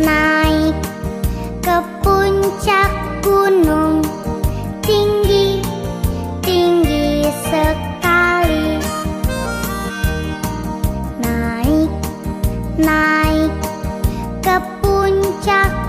mai. Kepuncak gunung tinggi tinggi sekali Naik naik ke puncak